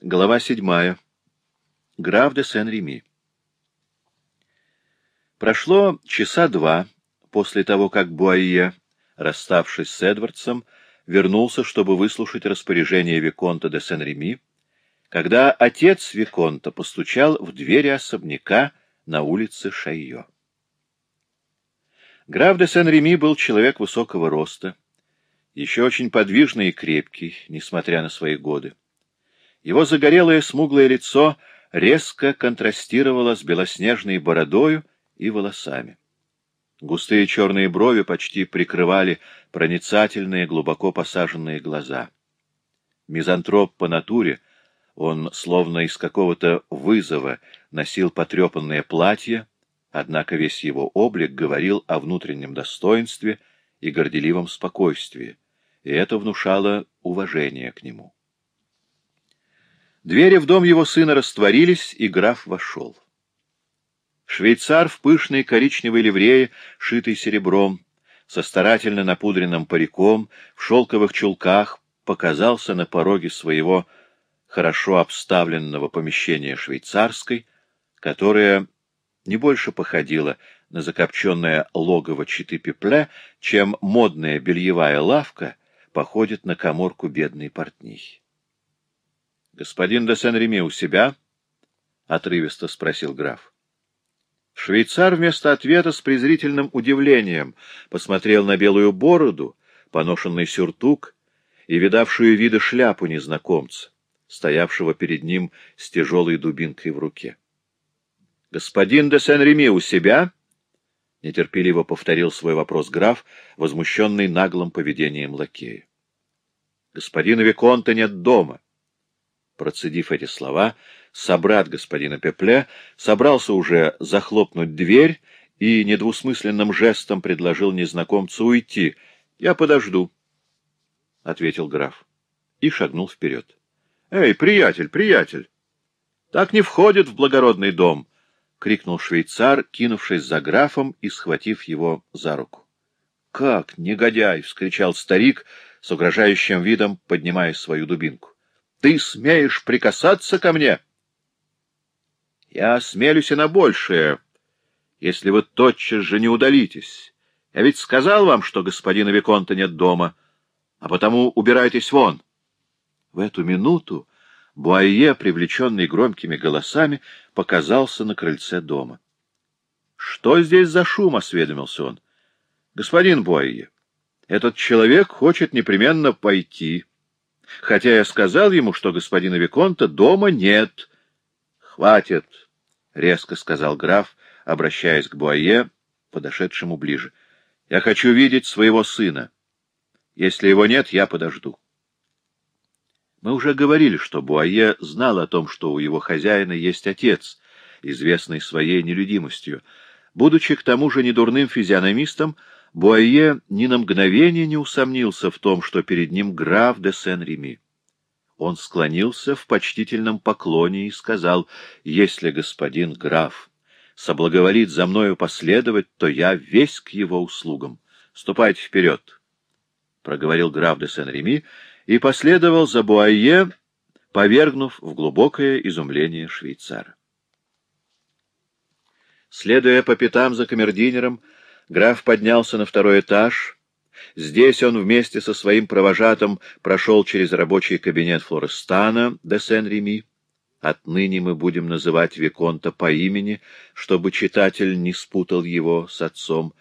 Глава седьмая. Граф де Сен-Реми. Прошло часа два после того, как Буайе, расставшись с Эдвардсом, вернулся, чтобы выслушать распоряжение Виконта де Сен-Реми, когда отец Виконта постучал в двери особняка на улице Шайо. Граф де Сен-Реми был человек высокого роста, еще очень подвижный и крепкий, несмотря на свои годы. Его загорелое смуглое лицо резко контрастировало с белоснежной бородою и волосами. Густые черные брови почти прикрывали проницательные, глубоко посаженные глаза. Мизантроп по натуре, он словно из какого-то вызова носил потрепанное платье, однако весь его облик говорил о внутреннем достоинстве и горделивом спокойствии, и это внушало уважение к нему. Двери в дом его сына растворились, и граф вошел. Швейцар в пышной коричневой ливрее, шитой серебром, со старательно напудренным париком, в шелковых чулках, показался на пороге своего хорошо обставленного помещения швейцарской, которое не больше походило на закопченное логово читы Пепле, чем модная бельевая лавка — походит на коморку бедной портнихи. — Господин де Сен-Реми у себя? — отрывисто спросил граф. Швейцар вместо ответа с презрительным удивлением посмотрел на белую бороду, поношенный сюртук и видавшую виды шляпу незнакомца, стоявшего перед ним с тяжелой дубинкой в руке. — Господин де Сен-Реми у себя? —— нетерпеливо повторил свой вопрос граф, возмущенный наглым поведением лакея. — Господина Виконта нет дома. Процедив эти слова, собрат господина Пепле собрался уже захлопнуть дверь и недвусмысленным жестом предложил незнакомцу уйти. — Я подожду, — ответил граф и шагнул вперед. — Эй, приятель, приятель! Так не входит в благородный дом! —— крикнул швейцар, кинувшись за графом и схватив его за руку. — Как, негодяй! — вскричал старик с угрожающим видом, поднимая свою дубинку. — Ты смеешь прикасаться ко мне? — Я осмелюсь и на большее, если вы тотчас же не удалитесь. Я ведь сказал вам, что господина Виконта нет дома, а потому убирайтесь вон. В эту минуту Буайе, привлеченный громкими голосами, показался на крыльце дома. — Что здесь за шум? — осведомился он. — Господин Буайе, этот человек хочет непременно пойти, хотя я сказал ему, что господина Виконта дома нет. — Хватит, — резко сказал граф, обращаясь к Буайе, подошедшему ближе. — Я хочу видеть своего сына. Если его нет, я подожду. Мы уже говорили, что Буае знал о том, что у его хозяина есть отец, известный своей нелюдимостью. Будучи к тому же недурным физиономистом, Буае ни на мгновение не усомнился в том, что перед ним граф де Сен-Реми. Он склонился в почтительном поклоне и сказал, «Если господин граф соблаговолит за мною последовать, то я весь к его услугам. Ступайте вперед!» — проговорил граф де Сен-Реми, и последовал за Буайе, повергнув в глубокое изумление швейцара. Следуя по пятам за камердинером, граф поднялся на второй этаж. Здесь он вместе со своим провожатым прошел через рабочий кабинет Флорестана де Сен-Реми. Отныне мы будем называть Виконта по имени, чтобы читатель не спутал его с отцом.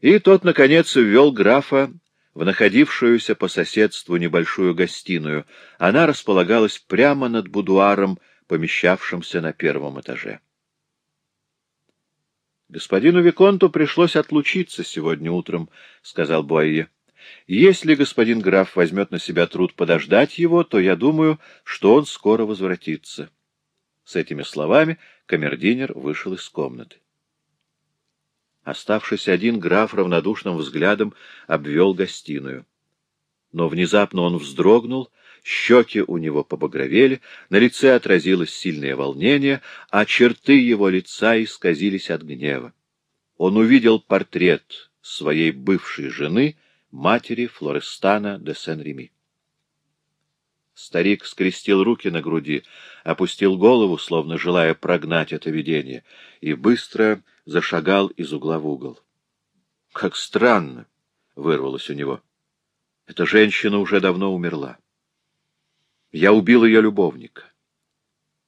И тот, наконец, ввел графа в находившуюся по соседству небольшую гостиную. Она располагалась прямо над будуаром, помещавшимся на первом этаже. «Господину Виконту пришлось отлучиться сегодня утром», — сказал Буайе. «Если господин граф возьмет на себя труд подождать его, то я думаю, что он скоро возвратится». С этими словами камердинер вышел из комнаты. Оставшись один, граф равнодушным взглядом обвел гостиную. Но внезапно он вздрогнул, щеки у него побагровели, на лице отразилось сильное волнение, а черты его лица исказились от гнева. Он увидел портрет своей бывшей жены, матери Флорестана де Сен-Реми. Старик скрестил руки на груди, опустил голову, словно желая прогнать это видение, и быстро зашагал из угла в угол. — Как странно! — вырвалось у него. — Эта женщина уже давно умерла. Я убил ее любовника.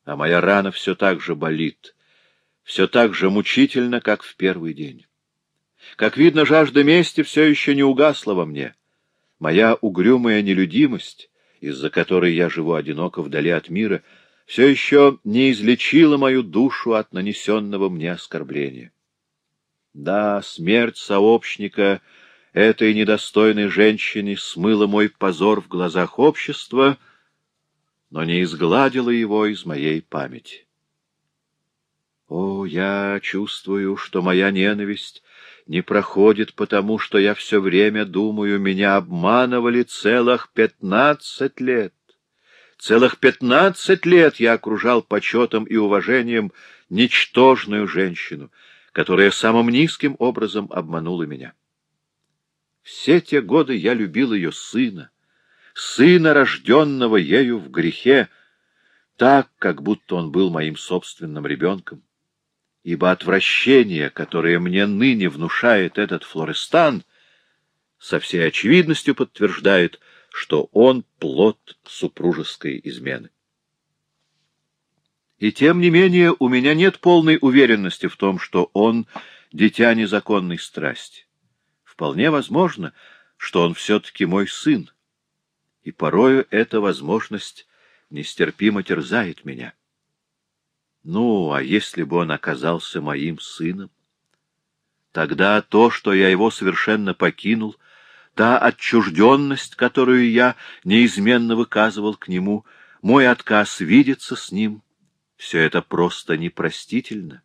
А моя рана все так же болит, все так же мучительно, как в первый день. Как видно, жажда мести все еще не угасла во мне. Моя угрюмая нелюдимость, из-за которой я живу одиноко вдали от мира, все еще не излечила мою душу от нанесенного мне оскорбления. Да, смерть сообщника этой недостойной женщины смыла мой позор в глазах общества — но не изгладила его из моей памяти. О, я чувствую, что моя ненависть не проходит потому, что я все время думаю, меня обманывали целых пятнадцать лет. Целых пятнадцать лет я окружал почетом и уважением ничтожную женщину, которая самым низким образом обманула меня. Все те годы я любил ее сына, сына, рожденного ею в грехе, так, как будто он был моим собственным ребенком. Ибо отвращение, которое мне ныне внушает этот Флорестан, со всей очевидностью подтверждает, что он плод супружеской измены. И тем не менее у меня нет полной уверенности в том, что он — дитя незаконной страсти. Вполне возможно, что он все-таки мой сын, и порою эта возможность нестерпимо терзает меня. Ну, а если бы он оказался моим сыном? Тогда то, что я его совершенно покинул, та отчужденность, которую я неизменно выказывал к нему, мой отказ видеться с ним, все это просто непростительно.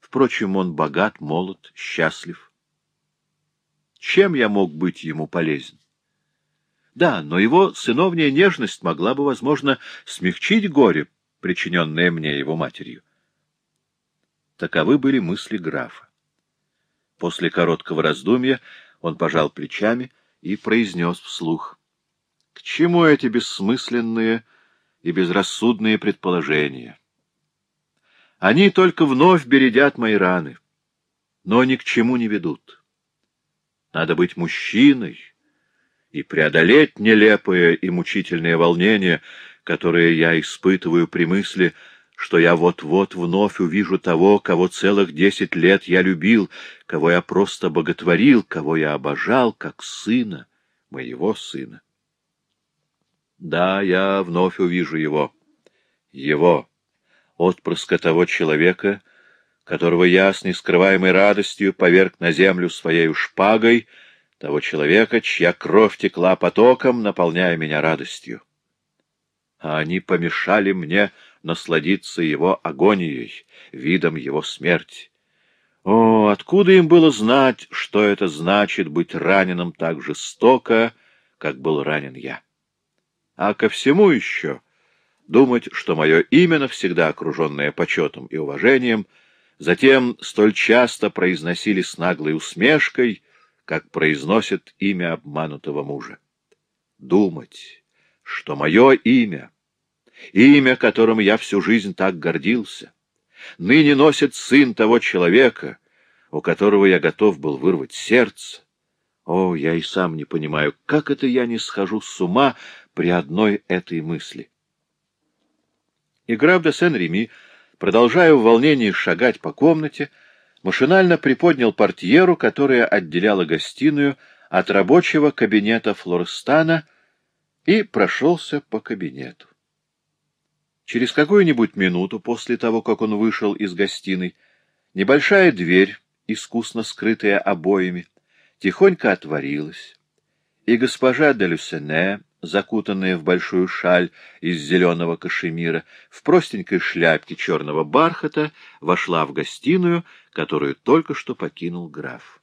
Впрочем, он богат, молод, счастлив. Чем я мог быть ему полезен? Да, но его сыновняя нежность могла бы, возможно, смягчить горе, причиненное мне его матерью. Таковы были мысли графа. После короткого раздумья он пожал плечами и произнес вслух. — К чему эти бессмысленные и безрассудные предположения? Они только вновь бередят мои раны, но ни к чему не ведут. Надо быть мужчиной, и преодолеть нелепое и мучительное волнение, которое я испытываю при мысли, что я вот-вот вновь увижу того, кого целых десять лет я любил, кого я просто боготворил, кого я обожал, как сына, моего сына. Да, я вновь увижу его, его, отпрыска того человека, которого я с нескрываемой радостью поверг на землю своей шпагой — того человека, чья кровь текла потоком, наполняя меня радостью. А они помешали мне насладиться его агонией, видом его смерти. О, откуда им было знать, что это значит быть раненым так жестоко, как был ранен я? А ко всему еще думать, что мое имя навсегда окруженное почетом и уважением, затем столь часто произносили с наглой усмешкой — как произносит имя обманутого мужа. Думать, что мое имя, имя, которым я всю жизнь так гордился, ныне носит сын того человека, у которого я готов был вырвать сердце. О, я и сам не понимаю, как это я не схожу с ума при одной этой мысли. И граф де Сен-Реми, продолжая в волнении шагать по комнате, машинально приподнял портьеру, которая отделяла гостиную от рабочего кабинета Флорстана, и прошелся по кабинету. Через какую-нибудь минуту после того, как он вышел из гостиной, небольшая дверь, искусно скрытая обоями, тихонько отворилась, и госпожа де Люсене, закутанная в большую шаль из зеленого кашемира, в простенькой шляпке черного бархата, вошла в гостиную, которую только что покинул граф.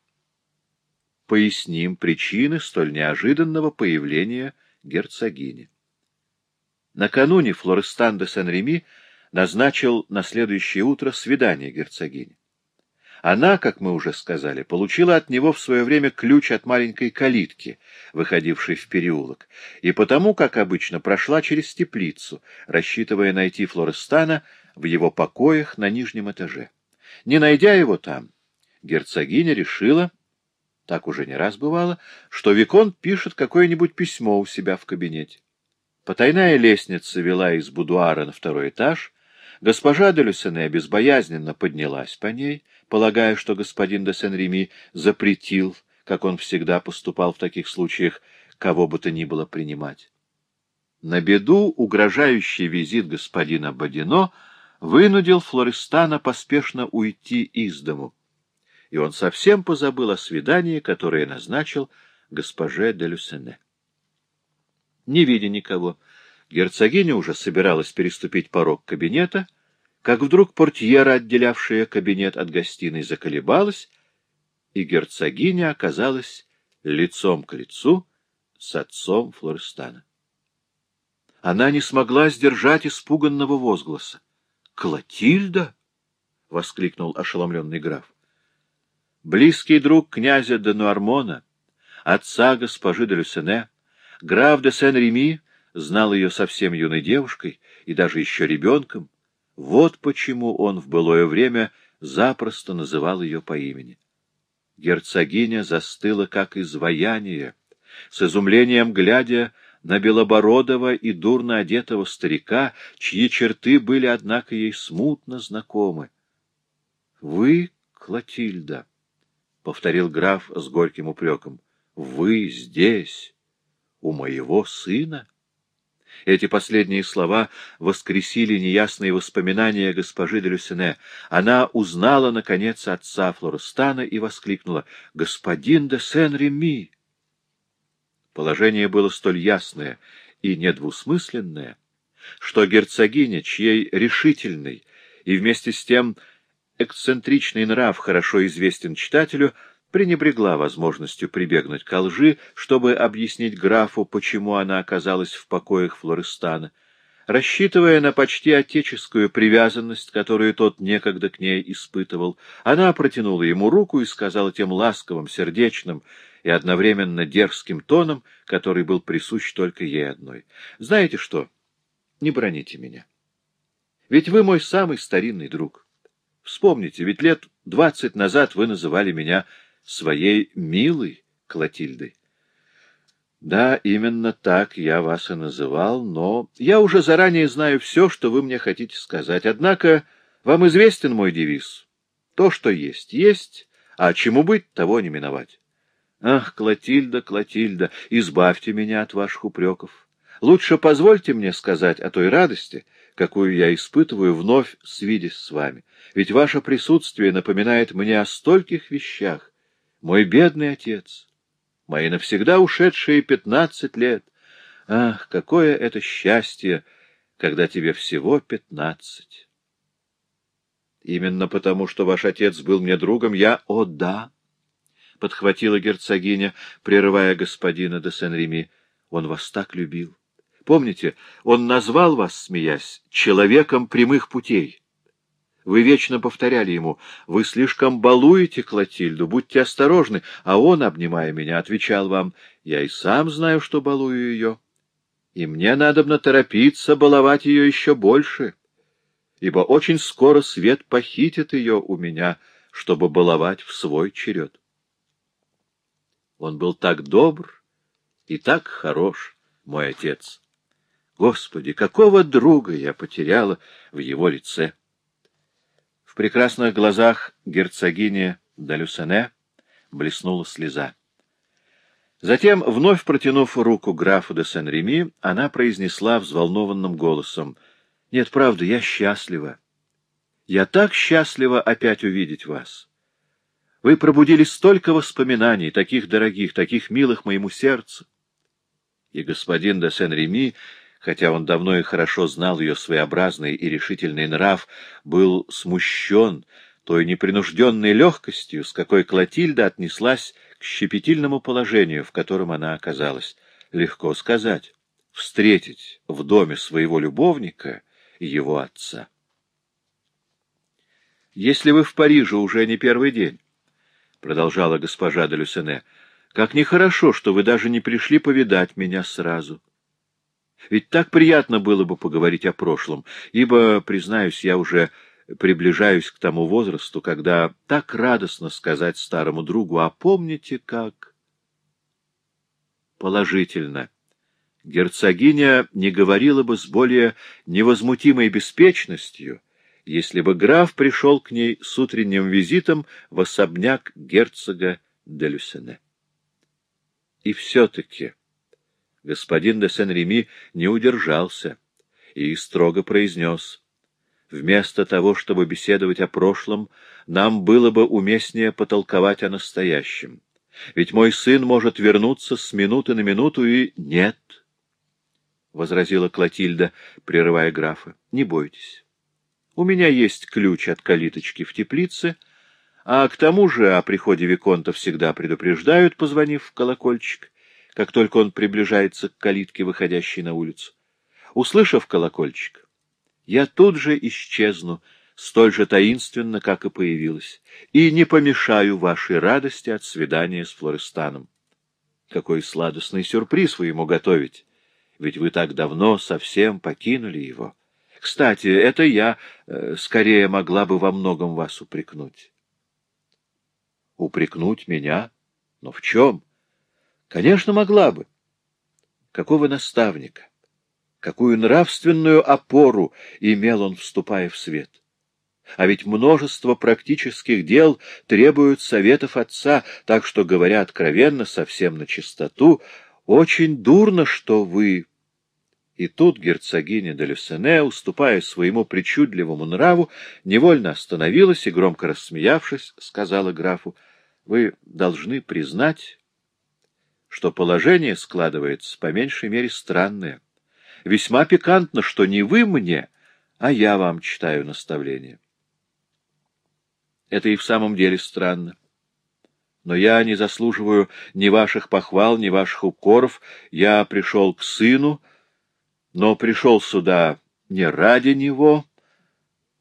Поясним причины столь неожиданного появления герцогини. Накануне Флорестан де Сен-Реми назначил на следующее утро свидание герцогини. Она, как мы уже сказали, получила от него в свое время ключ от маленькой калитки, выходившей в переулок, и потому, как обычно, прошла через теплицу, рассчитывая найти Флорестана в его покоях на нижнем этаже. Не найдя его там, герцогиня решила, так уже не раз бывало, что Виконт пишет какое-нибудь письмо у себя в кабинете. Потайная лестница вела из будуара на второй этаж, госпожа де Люсене безбоязненно поднялась по ней, полагая, что господин де Сен-Реми запретил, как он всегда поступал в таких случаях, кого бы то ни было принимать. На беду угрожающий визит господина Бодино вынудил Флористана поспешно уйти из дому, и он совсем позабыл о свидании, которое назначил госпоже де Люсене. Не видя никого, герцогиня уже собиралась переступить порог кабинета, как вдруг портьера, отделявшая кабинет от гостиной, заколебалась, и герцогиня оказалась лицом к лицу с отцом Флорестана. Она не смогла сдержать испуганного возгласа. «Клотильда!» — воскликнул ошеломленный граф. Близкий друг князя де Нуармона, отца госпожи де Люсене, граф де Сен-Реми, знал ее совсем юной девушкой и даже еще ребенком, вот почему он в былое время запросто называл ее по имени. Герцогиня застыла, как изваяние, с изумлением глядя на белобородого и дурно одетого старика, чьи черты были, однако, ей смутно знакомы. — Вы, Клотильда, — повторил граф с горьким упреком, — вы здесь, у моего сына? — эти последние слова воскресили неясные воспоминания госпожи де Люсене. Она узнала, наконец, отца Флорестана и воскликнула «Господин де Сен-Реми!» Положение было столь ясное и недвусмысленное, что герцогиня, чьей решительный и вместе с тем эксцентричный нрав хорошо известен читателю, пренебрегла возможностью прибегнуть к лжи, чтобы объяснить графу, почему она оказалась в покоях Флорестана. Рассчитывая на почти отеческую привязанность, которую тот некогда к ней испытывал, она протянула ему руку и сказала тем ласковым, сердечным и одновременно дерзким тоном, который был присущ только ей одной. «Знаете что? Не броните меня. Ведь вы мой самый старинный друг. Вспомните, ведь лет двадцать назад вы называли меня своей милой Клотильдой. Да, именно так я вас и называл, но я уже заранее знаю все, что вы мне хотите сказать. Однако вам известен мой девиз. То, что есть, есть, а чему быть, того не миновать. Ах, Клотильда, Клотильда, избавьте меня от ваших упреков. Лучше позвольте мне сказать о той радости, какую я испытываю, вновь свидясь с вами. Ведь ваше присутствие напоминает мне о стольких вещах, мой бедный отец, мои навсегда ушедшие пятнадцать лет. Ах, какое это счастье, когда тебе всего пятнадцать! Именно потому, что ваш отец был мне другом, я... О, да! — подхватила герцогиня, прерывая господина де Сен-Реми. Он вас так любил. Помните, он назвал вас, смеясь, человеком прямых путей. Вы вечно повторяли ему, «Вы слишком балуете Клотильду, будьте осторожны», а он, обнимая меня, отвечал вам, «Я и сам знаю, что балую ее, и мне надобно торопиться баловать ее еще больше, ибо очень скоро свет похитит ее у меня, чтобы баловать в свой черед». Он был так добр и так хорош, мой отец. Господи, какого друга я потеряла в его лице! В прекрасных глазах герцогини Далюсене блеснула слеза. Затем, вновь протянув руку графу де Сен-Реми, она произнесла взволнованным голосом, «Нет, правда, я счастлива. Я так счастлива опять увидеть вас. Вы пробудили столько воспоминаний, таких дорогих, таких милых моему сердцу». И господин де Сен-Реми хотя он давно и хорошо знал ее своеобразный и решительный нрав, был смущен той непринужденной легкостью, с какой Клотильда отнеслась к щепетильному положению, в котором она оказалась. Легко сказать, встретить в доме своего любовника его отца. Если вы в Париже уже не первый день, — продолжала госпожа де Люсене, — как нехорошо, что вы даже не пришли повидать меня сразу. Ведь так приятно было бы поговорить о прошлом, ибо, признаюсь, я уже приближаюсь к тому возрасту, когда так радостно сказать старому другу, а помните как... Положительно. Герцогиня не говорила бы с более невозмутимой беспечностью, если бы граф пришел к ней с утренним визитом в особняк герцога де Люсене. И все-таки господин де Сен-Реми не удержался и строго произнес — Вместо того, чтобы беседовать о прошлом, нам было бы уместнее потолковать о настоящем. Ведь мой сын может вернуться с минуты на минуту и... Нет, — возразила Клотильда, прерывая графа, — не бойтесь. У меня есть ключ от калиточки в теплице, а к тому же о приходе Виконта всегда предупреждают, позвонив в колокольчик, как только он приближается к калитке, выходящей на улицу. Услышав колокольчик, я тут же исчезну, столь же таинственно, как и появилась, и не помешаю вашей радости от свидания с Флорестаном. Какой сладостный сюрприз вы ему готовите, ведь вы так давно совсем покинули его. Кстати, это я э, скорее могла бы во многом вас упрекнуть. Упрекнуть меня? Но в чем? Конечно, могла бы. Какого наставника? Какую нравственную опору имел он, вступая в свет? А ведь множество практических дел требуют советов отца, так что, говоря откровенно, совсем на чистоту, очень дурно, что вы... И тут герцогиня де Люсене, уступая своему причудливому нраву, невольно остановилась и, громко рассмеявшись, сказала графу, — Вы должны признать, что положение складывается по меньшей мере странное. Весьма пикантно, что не вы мне, а я вам читаю наставление. Это и в самом деле странно. Но я не заслуживаю ни ваших похвал, ни ваших укоров. Я пришел к сыну, но пришел сюда не ради него.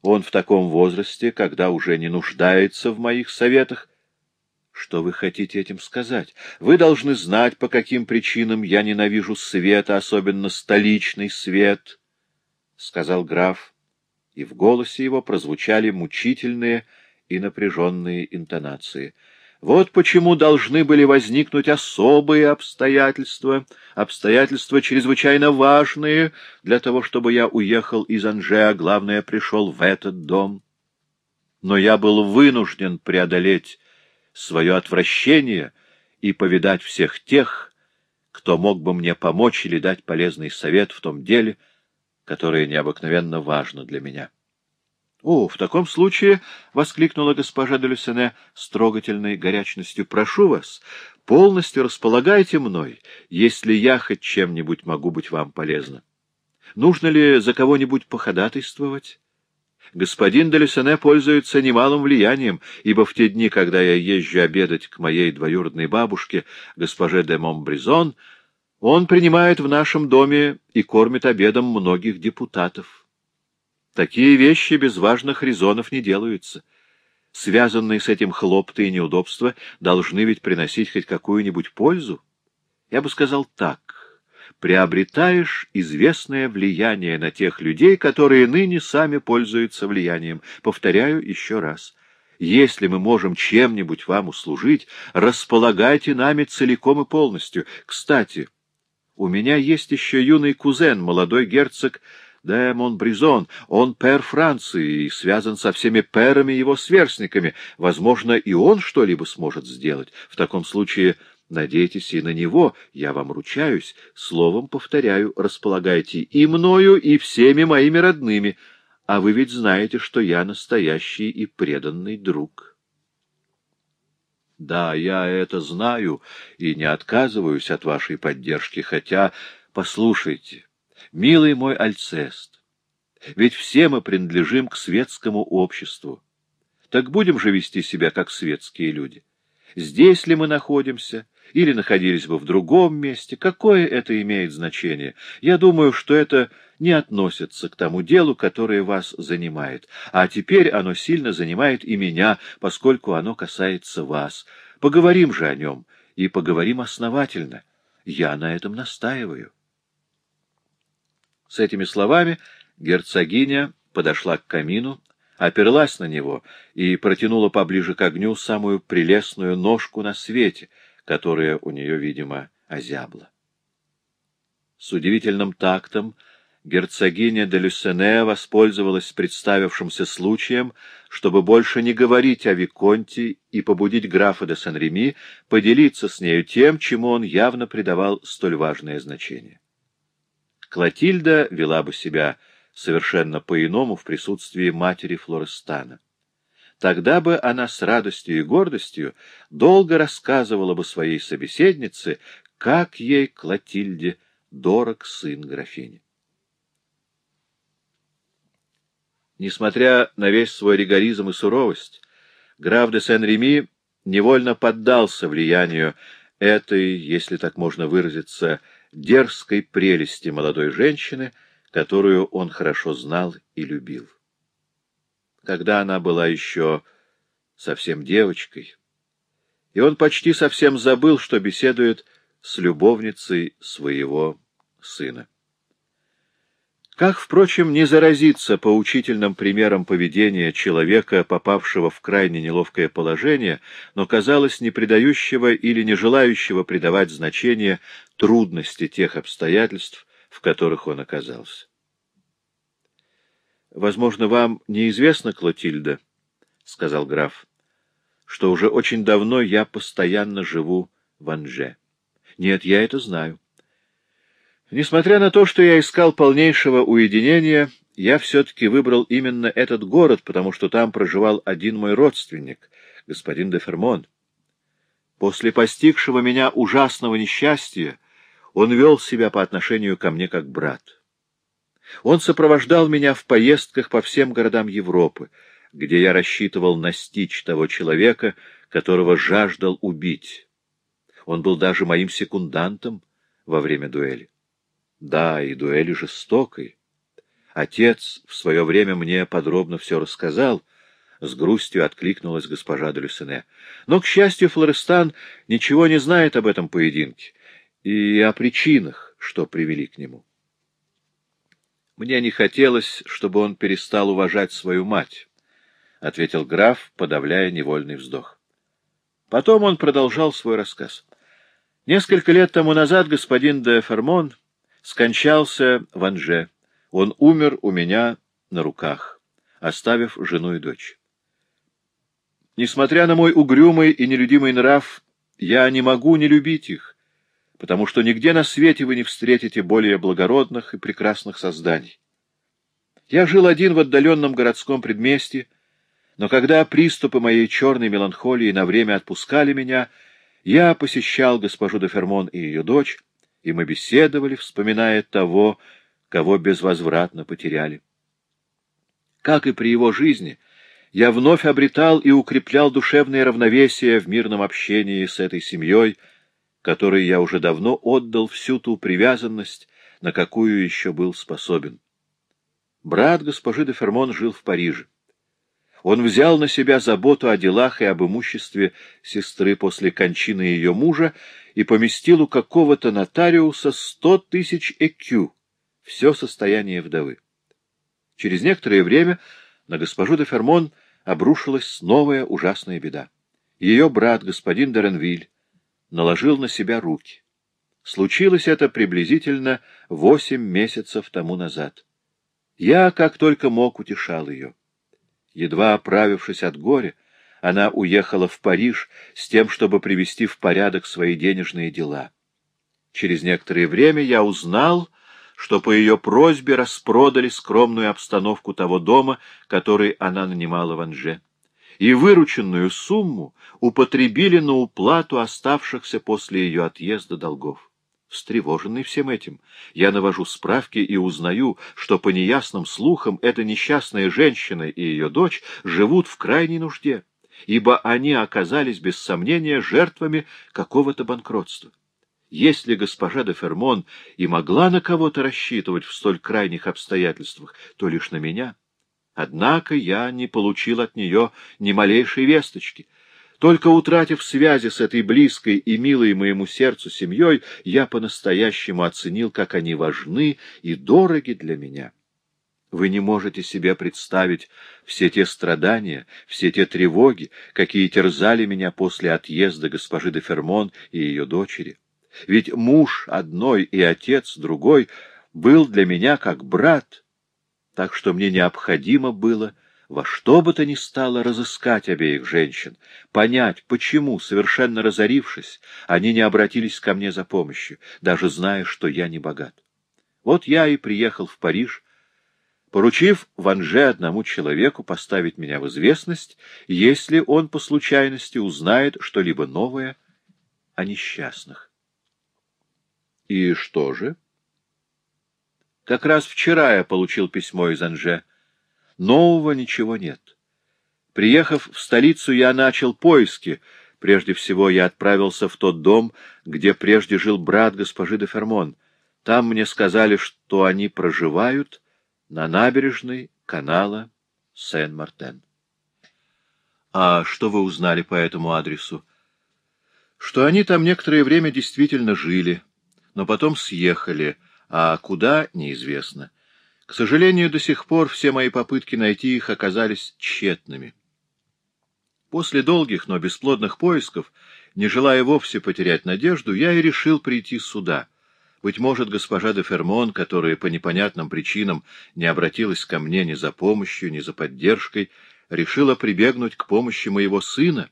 Он в таком возрасте, когда уже не нуждается в моих советах, что вы хотите этим сказать? Вы должны знать, по каким причинам я ненавижу свет, особенно столичный свет, — сказал граф, и в голосе его прозвучали мучительные и напряженные интонации. Вот почему должны были возникнуть особые обстоятельства, обстоятельства чрезвычайно важные для того, чтобы я уехал из Анже, а главное, пришел в этот дом. Но я был вынужден преодолеть свое отвращение и повидать всех тех, кто мог бы мне помочь или дать полезный совет в том деле, которое необыкновенно важно для меня. — О, в таком случае, — воскликнула госпожа де Люсене с трогательной горячностью, — прошу вас, полностью располагайте мной, если я хоть чем-нибудь могу быть вам полезна. Нужно ли за кого-нибудь походатайствовать? Господин де Люсене пользуется немалым влиянием, ибо в те дни, когда я езжу обедать к моей двоюродной бабушке, госпоже де Момбризон, он принимает в нашем доме и кормит обедом многих депутатов. Такие вещи без важных резонов не делаются. Связанные с этим хлопты и неудобства должны ведь приносить хоть какую-нибудь пользу. Я бы сказал так приобретаешь известное влияние на тех людей, которые ныне сами пользуются влиянием. Повторяю еще раз. Если мы можем чем-нибудь вам услужить, располагайте нами целиком и полностью. Кстати, у меня есть еще юный кузен, молодой герцог де Монбризон. Он пэр Франции и связан со всеми пэрами его сверстниками. Возможно, и он что-либо сможет сделать. В таком случае... Надейтесь и на него, я вам ручаюсь. Словом, повторяю, располагайте и мною, и всеми моими родными. А вы ведь знаете, что я настоящий и преданный друг. Да, я это знаю и не отказываюсь от вашей поддержки, хотя, послушайте, милый мой Альцест, ведь все мы принадлежим к светскому обществу. Так будем же вести себя как светские люди. Здесь ли мы находимся, или находились бы в другом месте, какое это имеет значение? Я думаю, что это не относятся к тому делу, которое вас занимает, а теперь оно сильно занимает и меня, поскольку оно касается вас. Поговорим же о нем, и поговорим основательно. Я на этом настаиваю. С этими словами герцогиня подошла к камину, оперлась на него и протянула поближе к огню самую прелестную ножку на свете, которая у нее, видимо, озябла. С удивительным тактом герцогиня де Люсене воспользовалась представившимся случаем, чтобы больше не говорить о Виконте и побудить графа де Сен-Реми поделиться с нею тем, чему он явно придавал столь важное значение. Клотильда вела бы себя совершенно по-иному в присутствии матери Флорестана. Тогда бы она с радостью и гордостью долго рассказывала бы своей собеседнице, как ей, Клотильде, дорог сын графини. Несмотря на весь свой ригоризм и суровость, граф де Сен-Реми невольно поддался влиянию этой, если так можно выразиться, дерзкой прелести молодой женщины, которую он хорошо знал и любил. Когда она была еще совсем девочкой, и он почти совсем забыл, что беседует с любовницей своего сына. Как, впрочем, не заразиться поучительным примером поведения человека, попавшего в крайне неловкое положение, но, казалось, не придающего или не желающего придавать значение трудности тех обстоятельств, в которых он оказался. «Возможно, вам неизвестно, Клотильда, — сказал граф, — что уже очень давно я постоянно живу в Анже. Нет, я это знаю. Несмотря на то, что я искал полнейшего уединения, я все-таки выбрал именно этот город, потому что там проживал один мой родственник, господин де Фермон. После постигшего меня ужасного несчастья он вел себя по отношению ко мне как брат. Он сопровождал меня в поездках по всем городам Европы, где я рассчитывал настичь того человека, которого жаждал убить. Он был даже моим секундантом во время дуэли. Да, и дуэли жестокой. Отец в свое время мне подробно все рассказал, — с грустью откликнулась госпожа де Люсене. Но, к счастью, Флорестан ничего не знает об этом поединке и о причинах, что привели к нему. Мне не хотелось, чтобы он перестал уважать свою мать, — ответил граф, подавляя невольный вздох. Потом он продолжал свой рассказ. Несколько лет тому назад господин де Фермон скончался в Анже. Он умер у меня на руках, оставив жену и дочь. Несмотря на мой угрюмый и нелюдимый нрав, я не могу не любить их, потому что нигде на свете вы не встретите более благородных и прекрасных созданий. Я жил один в отдаленном городском предместье, но когда приступы моей черной меланхолии на время отпускали меня, я посещал госпожу де Фермон и ее дочь, и мы беседовали, вспоминая того, кого безвозвратно потеряли. Как и при его жизни, я вновь обретал и укреплял душевное равновесие в мирном общении с этой семьей, которой я уже давно отдал всю ту привязанность, на какую еще был способен. Брат госпожи де Фермон жил в Париже. Он взял на себя заботу о делах и об имуществе сестры после кончины ее мужа и поместил у какого-то нотариуса сто тысяч экю, все состояние вдовы. Через некоторое время на госпожу де Фермон обрушилась новая ужасная беда. Ее брат, господин Деренвиль, наложил на себя руки. Случилось это приблизительно восемь месяцев тому назад. Я, как только мог, утешал ее. Едва оправившись от горя, она уехала в Париж с тем, чтобы привести в порядок свои денежные дела. Через некоторое время я узнал, что по ее просьбе распродали скромную обстановку того дома, который она нанимала в Анже, и вырученную сумму употребили на уплату оставшихся после ее отъезда долгов. Встревоженный всем этим, я навожу справки и узнаю, что по неясным слухам эта несчастная женщина и ее дочь живут в крайней нужде, ибо они оказались без сомнения жертвами какого-то банкротства. Если госпожа де Фермон и могла на кого-то рассчитывать в столь крайних обстоятельствах, то лишь на меня. Однако я не получил от нее ни малейшей весточки. Только утратив связи с этой близкой и милой моему сердцу семьей, я по-настоящему оценил, как они важны и дороги для меня. Вы не можете себе представить все те страдания, все те тревоги, какие терзали меня после отъезда госпожи де Фермон и ее дочери. Ведь муж одной и отец другой был для меня как брат, так что мне необходимо было во что бы то ни стало разыскать обеих женщин, понять, почему, совершенно разорившись, они не обратились ко мне за помощью, даже зная, что я не богат. Вот я и приехал в Париж, поручив Ванже одному человеку поставить меня в известность, если он по случайности узнает что-либо новое о несчастных. И что же? Как раз вчера я получил письмо из Анже. Нового ничего нет. Приехав в столицу, я начал поиски. Прежде всего я отправился в тот дом, где прежде жил брат госпожи де Фермон. Там мне сказали, что они проживают на набережной канала Сен-Мартен. А что вы узнали по этому адресу? Что они там некоторое время действительно жили, но потом съехали, а куда — неизвестно. К сожалению, до сих пор все мои попытки найти их оказались тщетными. После долгих, но бесплодных поисков, не желая вовсе потерять надежду, я и решил прийти сюда. Быть может, госпожа де Фермон, которая по непонятным причинам не обратилась ко мне ни за помощью, ни за поддержкой, решила прибегнуть к помощи моего сына,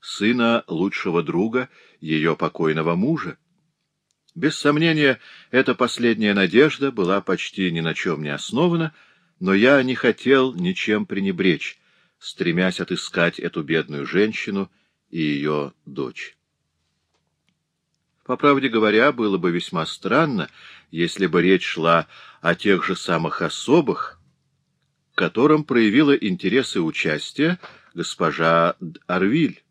сына лучшего друга ее покойного мужа. Без сомнения, эта последняя надежда была почти ни на чем не основана, но я не хотел ничем пренебречь, стремясь отыскать эту бедную женщину и ее дочь. По правде говоря, было бы весьма странно, если бы речь шла о тех же самых особых, которым проявила интерес и участие госпожа Арвиль.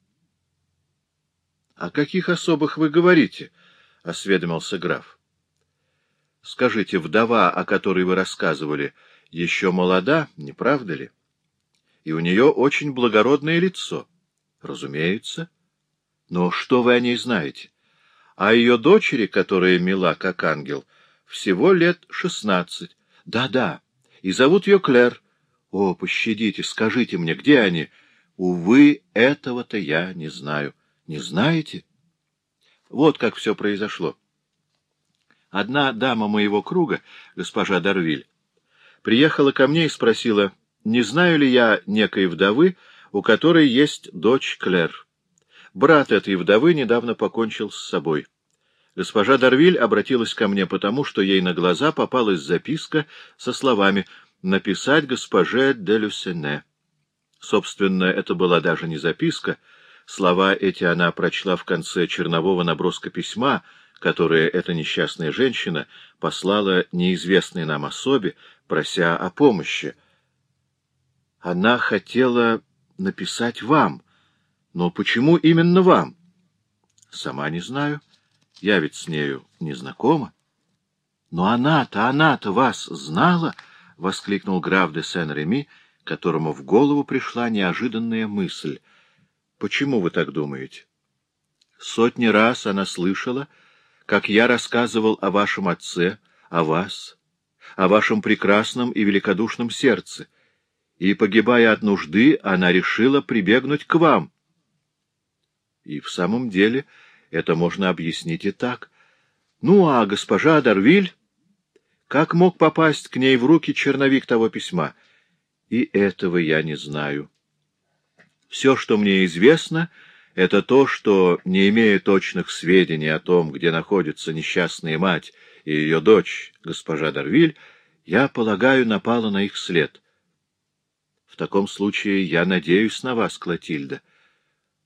— О каких особых вы говорите? —— осведомился граф. — Скажите, вдова, о которой вы рассказывали, еще молода, не правда ли? И у нее очень благородное лицо. — Разумеется. Но что вы о ней знаете? А ее дочери, которая мила, как ангел, всего лет шестнадцать. Да-да, и зовут ее Клэр. О, пощадите, скажите мне, где они? Увы, этого-то я не знаю. Не знаете? Вот как все произошло. Одна дама моего круга, госпожа Дарвиль, приехала ко мне и спросила, не знаю ли я некой вдовы, у которой есть дочь Клэр. Брат этой вдовы недавно покончил с собой. Госпожа Дарвиль обратилась ко мне потому, что ей на глаза попалась записка со словами «Написать госпоже де Люсене». Собственно, это была даже не записка, Слова эти она прочла в конце чернового наброска письма, которое эта несчастная женщина послала неизвестной нам особе, прося о помощи. Она хотела написать вам. Но почему именно вам? Сама не знаю. Я ведь с нею не знакома. Но она-то, она-то вас знала, — воскликнул граф де Сен-Реми, которому в голову пришла неожиданная мысль. Почему вы так думаете? Сотни раз она слышала, как я рассказывал о вашем отце, о вас, о вашем прекрасном и великодушном сердце, и, погибая от нужды, она решила прибегнуть к вам. И в самом деле это можно объяснить и так. Ну, а госпожа Дарвиль, как мог попасть к ней в руки черновик того письма? И этого я не знаю. Все, что мне известно, это то, что, не имея точных сведений о том, где находится несчастная мать и ее дочь, госпожа Дарвиль, я, полагаю, напала на их след. В таком случае я надеюсь на вас, Клотильда.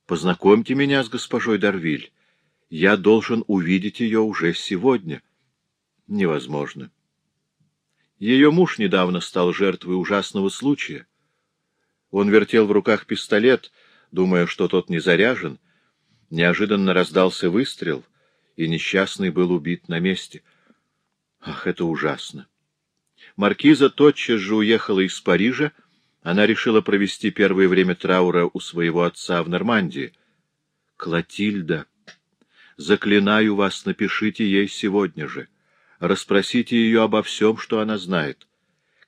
Познакомьте меня с госпожой Дарвиль. Я должен увидеть ее уже сегодня. Невозможно. Ее муж недавно стал жертвой ужасного случая. Он вертел в руках пистолет, думая, что тот не заряжен. Неожиданно раздался выстрел, и несчастный был убит на месте. Ах, это ужасно! Маркиза тотчас же уехала из Парижа, она решила провести первое время траура у своего отца в Нормандии. Клотильда, заклинаю вас, напишите ей сегодня же. Расспросите ее обо всем, что она знает.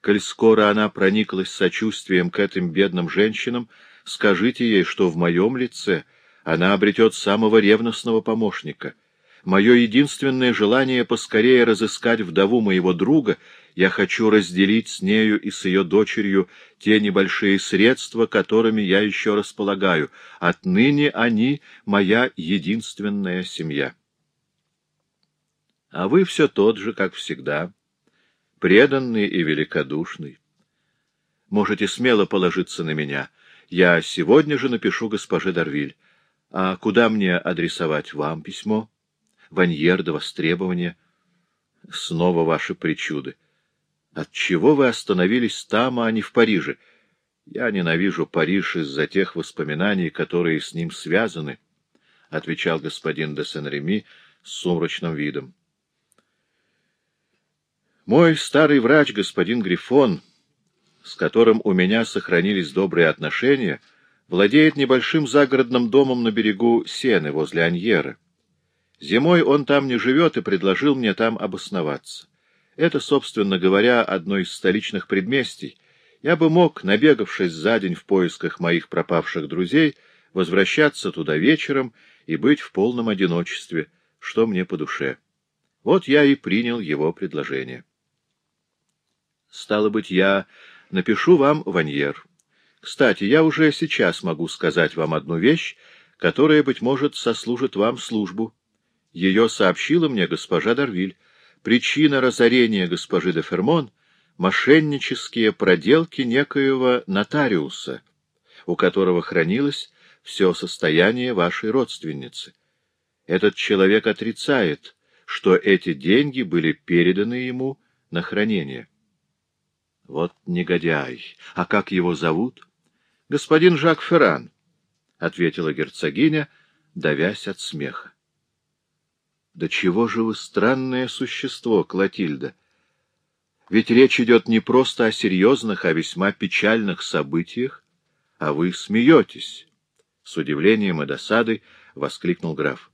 Коль скоро она прониклась сочувствием к этим бедным женщинам, скажите ей, что в моем лице она обретет самого ревностного помощника — Мое единственное желание поскорее разыскать вдову моего друга, я хочу разделить с нею и с ее дочерью те небольшие средства, которыми я еще располагаю. Отныне они — моя единственная семья. А вы все тот же, как всегда, преданный и великодушный. Можете смело положиться на меня. Я сегодня же напишу госпоже Дарвиль. А куда мне адресовать вам письмо? — Ваньер до востребования. Снова ваши причуды. Отчего вы остановились там, а не в Париже? Я ненавижу Париж из-за тех воспоминаний, которые с ним связаны, — отвечал господин де Сен-Реми с сумрачным видом. Мой старый врач, господин Грифон, с которым у меня сохранились добрые отношения, владеет небольшим загородным домом на берегу Сены возле Аньера. Зимой он там не живет и предложил мне там обосноваться. Это, собственно говоря, одно из столичных предместий. Я бы мог, набегавшись за день в поисках моих пропавших друзей, возвращаться туда вечером и быть в полном одиночестве, что мне по душе. Вот я и принял его предложение. Стало быть, я напишу вам ваньер. Кстати, я уже сейчас могу сказать вам одну вещь, которая, быть может, сослужит вам службу. Ее сообщила мне госпожа Дарвиль. Причина разорения госпожи де Фермон — мошеннические проделки некоего нотариуса, у которого хранилось все состояние вашей родственницы. Этот человек отрицает, что эти деньги были переданы ему на хранение. Вот негодяй! А как его зовут? Господин Жак Ферран, — ответила герцогиня, давясь от смеха. Да чего же вы странное существо, Клотильда? Ведь речь идет не просто о серьезных, а весьма печальных событиях, а вы смеетесь. С удивлением и досадой воскликнул граф.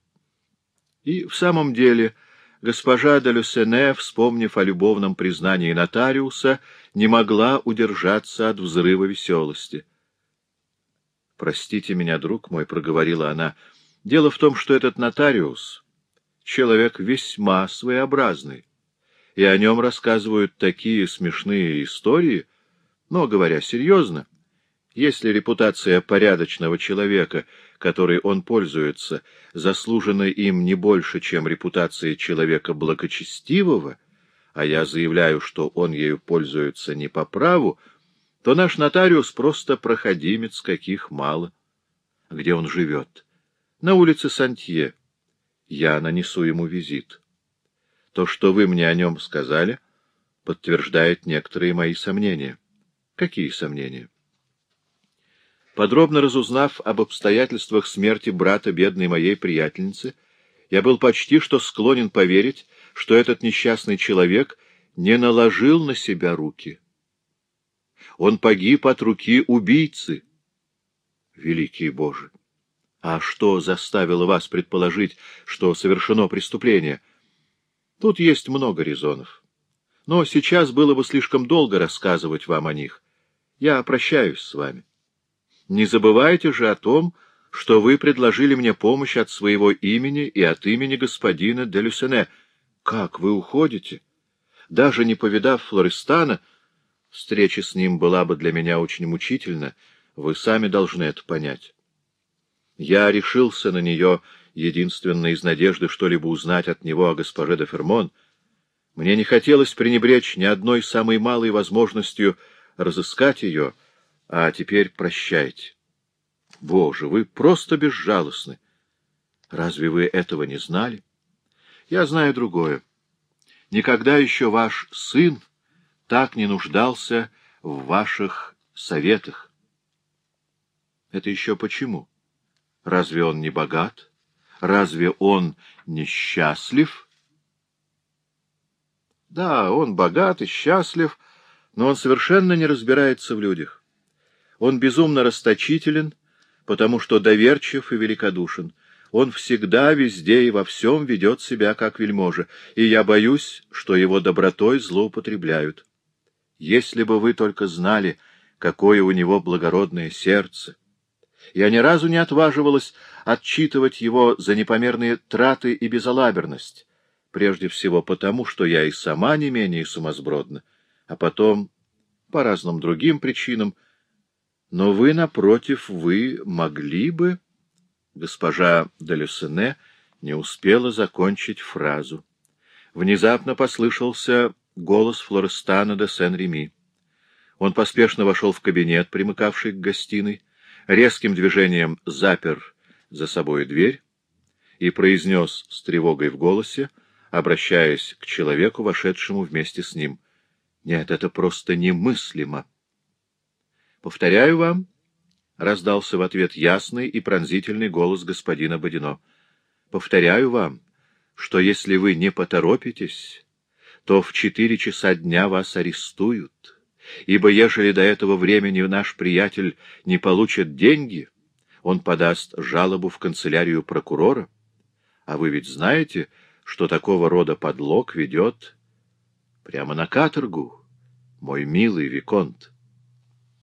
И в самом деле госпожа де Люсене, вспомнив о любовном признании нотариуса, не могла удержаться от взрыва веселости. «Простите меня, друг мой», — проговорила она, — «дело в том, что этот нотариус человек весьма своеобразный, и о нем рассказывают такие смешные истории, но, говоря серьезно, если репутация порядочного человека, которой он пользуется, заслужена им не больше, чем репутация человека благочестивого, а я заявляю, что он ею пользуется не по праву, то наш нотариус просто проходимец, каких мало. Где он живет? На улице Сантье я нанесу ему визит. То, что вы мне о нем сказали, подтверждает некоторые мои сомнения. Какие сомнения? Подробно разузнав об обстоятельствах смерти брата бедной моей приятельницы, я был почти что склонен поверить, что этот несчастный человек не наложил на себя руки. Он погиб от руки убийцы. Великий Боже! А что заставило вас предположить, что совершено преступление? Тут есть много резонов. Но сейчас было бы слишком долго рассказывать вам о них. Я прощаюсь с вами. Не забывайте же о том, что вы предложили мне помощь от своего имени и от имени господина де Люсене. Как вы уходите? Даже не повидав Флористана, встреча с ним была бы для меня очень мучительна. Вы сами должны это понять. Я решился на нее, единственно из надежды что-либо узнать от него о госпоже де Фермон. Мне не хотелось пренебречь ни одной самой малой возможностью разыскать ее, а теперь прощайте. Боже, вы просто безжалостны. Разве вы этого не знали? Я знаю другое. Никогда еще ваш сын так не нуждался в ваших советах. Это еще почему? Разве он не богат? разве он несчастлив? Да, он богат и счастлив, но он совершенно не разбирается в людях. Он безумно расточителен, потому что доверчив и великодушен. Он всегда, везде и во всем ведет себя как вельможа, и я боюсь, что его добротой злоупотребляют. Если бы вы только знали, какое у него благородное сердце! Я ни разу не отваживалась отчитывать его за непомерные траты и безалаберность, прежде всего потому, что я и сама не менее сумасбродна, а потом по разным другим причинам. Но вы, напротив, вы могли бы... Госпожа де Люсене не успела закончить фразу. Внезапно послышался голос Флорестана де Сен-Реми. Он поспешно вошел в кабинет, примыкавший к гостиной, резким движением запер за собой дверь и произнес с тревогой в голосе, обращаясь к человеку, вошедшему вместе с ним. «Нет, это просто немыслимо!» «Повторяю вам», — раздался в ответ ясный и пронзительный голос господина Бодино, — «повторяю вам, что если вы не поторопитесь, то в четыре часа дня вас арестуют» ибо ежели до этого времени наш приятель не получит деньги, он подаст жалобу в канцелярию прокурора. А вы ведь знаете, что такого рода подлог ведет прямо на каторгу, мой милый Виконт.